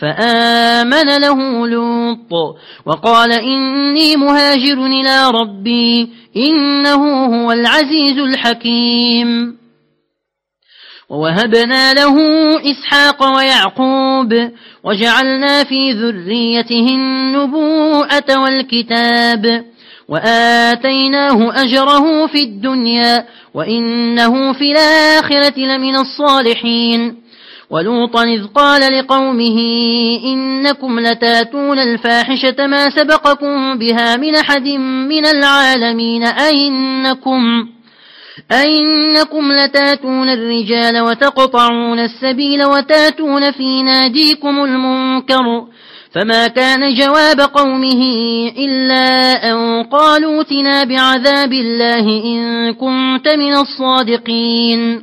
فآمن له لوط وقال إني مهاجر إلى ربي إنه هو العزيز الحكيم. ووهبنا له إسحاق ويعقوب وجعلنا في ذريته النبوءة والكتاب وآتيناه أجره في الدنيا وإنه في الآخرة لمن الصالحين. ولوطا إذ قال لقومه إنكم لتاتون الفاحشة ما سبقكم بها من أحد من العالمين أئنكم أئنكم لتاتون الرجال وتقطعون السبيل وتاتون في ناديكم المنكر فما كان جواب قومه إلا أن قالوا تنا بعذاب الله إن كنت من الصادقين